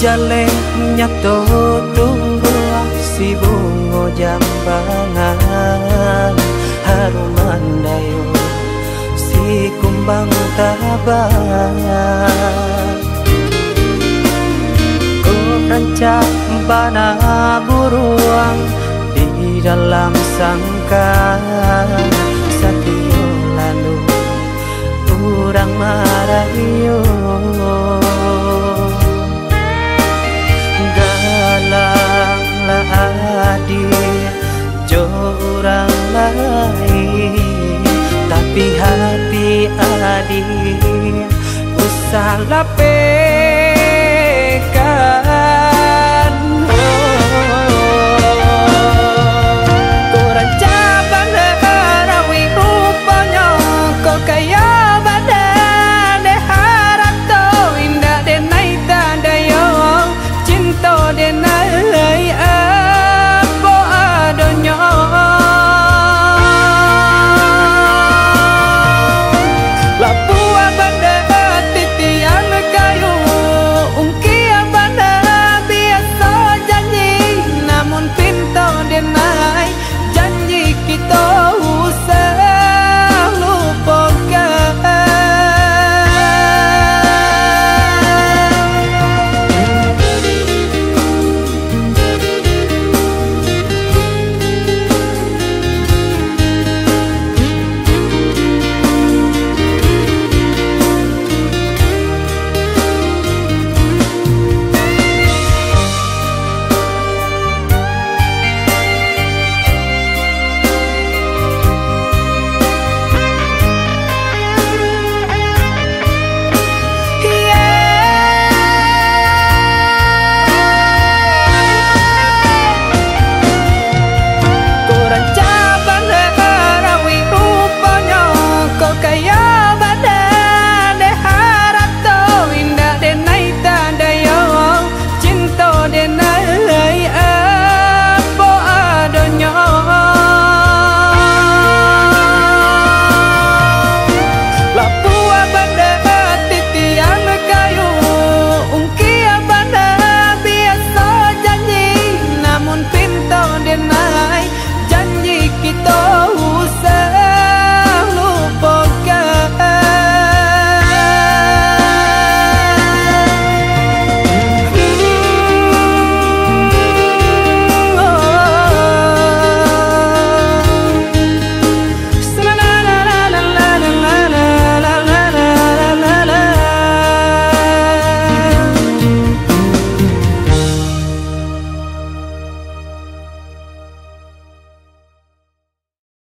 jale nyato tunggu si bungo jambangan haruman dayo si kumbang tabang Ku rancak bana buruang di dalam sangkar dia usah lapis